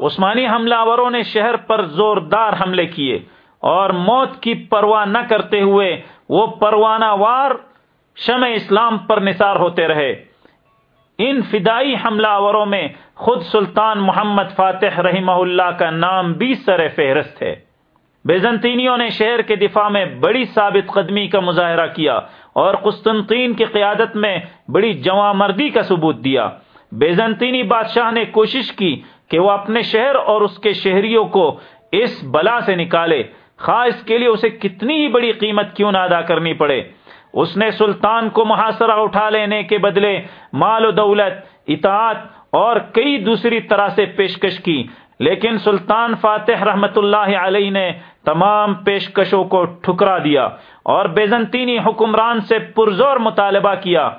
عثمانی حملہ آوروں نے شہر پر زوردار حملے کیے اور موت کی پرواہ نہ کرتے ہوئے وہ پروانہ وار شمع اسلام پر نثار ہوتے رہے۔ ان فدائی حملہ آوروں میں خود سلطان محمد فاتح رحمہ اللہ کا نام بھی سر فہرست ہے بیزنطینیوں نے شہر کے دفاع میں بڑی ثابت قدمی کا مظاہرہ کیا اور قسطنطین کی قیادت میں بڑی جواں مردی کا ثبوت دیا۔ بیزنطینی بادشاہ نے کوشش کی کہ وہ اپنے شہر اور اس کے شہریوں کو اس بلا سے نکالے۔ خواہ اس کے لیے اسے کتنی ہی بڑی قیمت کیوں نہ ادا کرنی پڑے۔ اس نے سلطان کو محاصرہ اٹھا لینے کے بدلے مال و دولت، اطاعت اور کئی دوسری طرح سے پیشکش کی۔ لیکن سلطان فاتح رحمت اللہ علیہ نے تمام پیشکشوں کو ٹھکرا دیا اور بیزنطینی حکمران سے پرزور مطالبہ کیا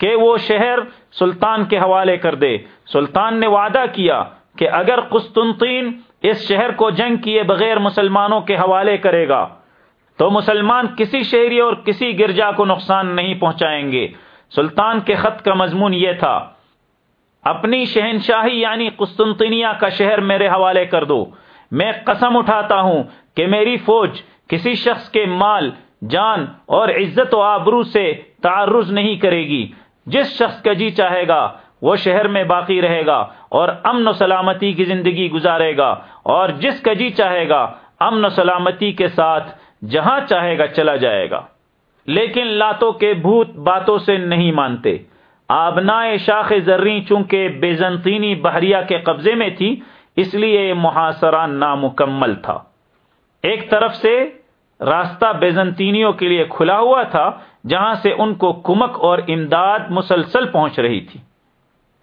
کہ وہ شہر سلطان کے حوالے کر دے۔ سلطان نے وعدہ کیا کہ اگر قسطنطین اس شہر کو جنگ کیے بغیر مسلمانوں کے حوالے کرے گا، تو مسلمان کسی شہری اور کسی گرجا کو نقصان نہیں پہنچائیں گے۔ سلطان کے خط کا مضمون یہ تھا، اپنی شہنشاہی یعنی قسطنطنیہ کا شہر میرے حوالے کر دو۔ میں قسم اٹھاتا ہوں کہ میری فوج کسی شخص کے مال، جان اور عزت و آبرو سے تعرض نہیں کرے گی۔ جس شخص کا جی چاہے گا وہ شہر میں باقی رہے گا اور امن و سلامتی کی زندگی گزارے گا اور جس کا جی چاہے گا، امن و سلامتی کے ساتھ جہاں چاہے گا چلا جائے گا۔ لیکن لاتوں کے بھوت باتوں سے نہیں مانتے۔ آبنائے شاخ زرری چونکہ بیزنطینی بحریہ کے قبضے میں تھی، اس لیے محاصرہ نامکمل تھا۔ ایک طرف سے راستہ بیزنطینیوں کے لیے کھلا ہوا تھا، جہاں سے ان کو کمک اور امداد مسلسل پہنچ رہی تھی۔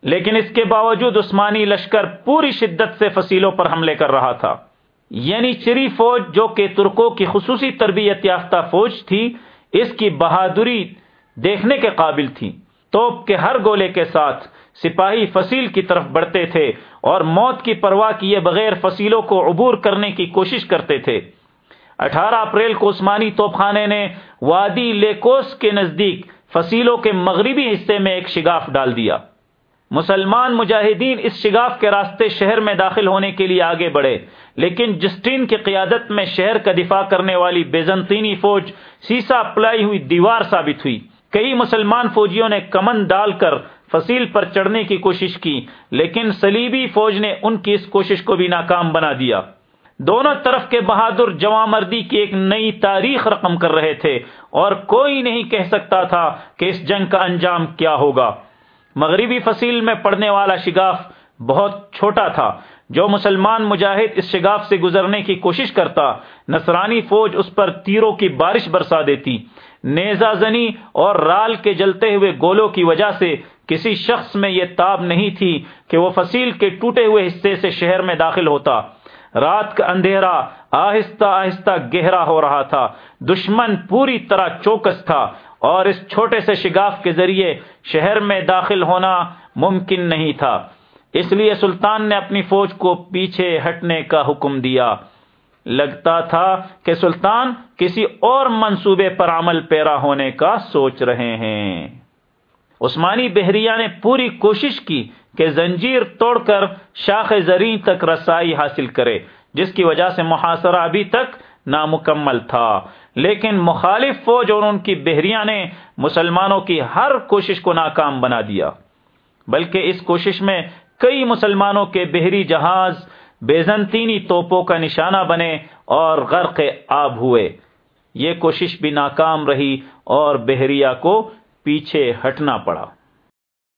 لیکن اس کے باوجود عثمانی لشکر پوری شدت سے فصیلوں پر حملے کر رہا تھا۔ یعنی چری فوج جو کہ ترکوں کی خصوصی تربیت یافتہ فوج تھی، اس کی بہادری دیکھنے کے قابل تھی۔ توپ کے ہر گولے کے ساتھ سپاہی فصیل کی طرف بڑھتے تھے اور موت کی پرواہ کیے بغیر فصیلوں کو عبور کرنے کی کوشش کرتے تھے۔ اٹھارہ اپریل کو عثمانی توپ خانے نے وادی لیکوس کے نزدیک فصیلوں کے مغربی حصے میں ایک شگاف ڈال دیا۔ مسلمان مجاہدین اس شگاف کے راستے شہر میں داخل ہونے کے لیے آگے بڑھے، لیکن جسٹین کی قیادت میں شہر کا دفاع کرنے والی بیزنطینی فوج سیسا پلائی ہوئی دیوار ثابت ہوئی۔ کئی مسلمان فوجیوں نے کمن ڈال کر فصیل پر چڑھنے کی کوشش کی، لیکن سلیبی فوج نے ان کی اس کوشش کو بھی ناکام بنا دیا۔ دونوں طرف کے بہادر جواں مردی کی ایک نئی تاریخ رقم کر رہے تھے اور کوئی نہیں کہہ سکتا تھا کہ اس جنگ کا انجام کیا ہوگا۔ مغربی فصیل میں پڑنے والا شگاف بہت چھوٹا تھا۔ جو مسلمان مجاہد اس شگاف سے گزرنے کی کوشش کرتا، نصرانی فوج اس پر تیروں کی بارش برسا دیتی۔ نیزا زنی اور رال کے جلتے ہوئے گولوں کی وجہ سے کسی شخص میں یہ تاب نہیں تھی کہ وہ فصیل کے ٹوٹے ہوئے حصے سے شہر میں داخل ہوتا۔ رات کا اندھیرا آہستہ آہستہ گہرا ہو رہا تھا۔ دشمن پوری طرح چوکس تھا۔ اور اس چھوٹے سے شگاف کے ذریعے شہر میں داخل ہونا ممکن نہیں تھا۔ اس لیے سلطان نے اپنی فوج کو پیچھے ہٹنے کا حکم دیا۔ لگتا تھا کہ سلطان کسی اور منصوبے پر عمل پیرا ہونے کا سوچ رہے ہیں۔ عثمانی بحریہ نے پوری کوشش کی کہ زنجیر توڑ کر شاخ زرین تک رسائی حاصل کرے، جس کی وجہ سے محاصرہ ابھی تک نامکمل تھا۔ لیکن مخالف فوج اور ان کی بحریہ نے مسلمانوں کی ہر کوشش کو ناکام بنا دیا۔ بلکہ اس کوشش میں کئی مسلمانوں کے بحری جہاز بیزنطینی توپوں کا نشانہ بنے اور غرق آب ہوئے۔ یہ کوشش بھی ناکام رہی اور بحریہ کو پیچھے ہٹنا پڑا۔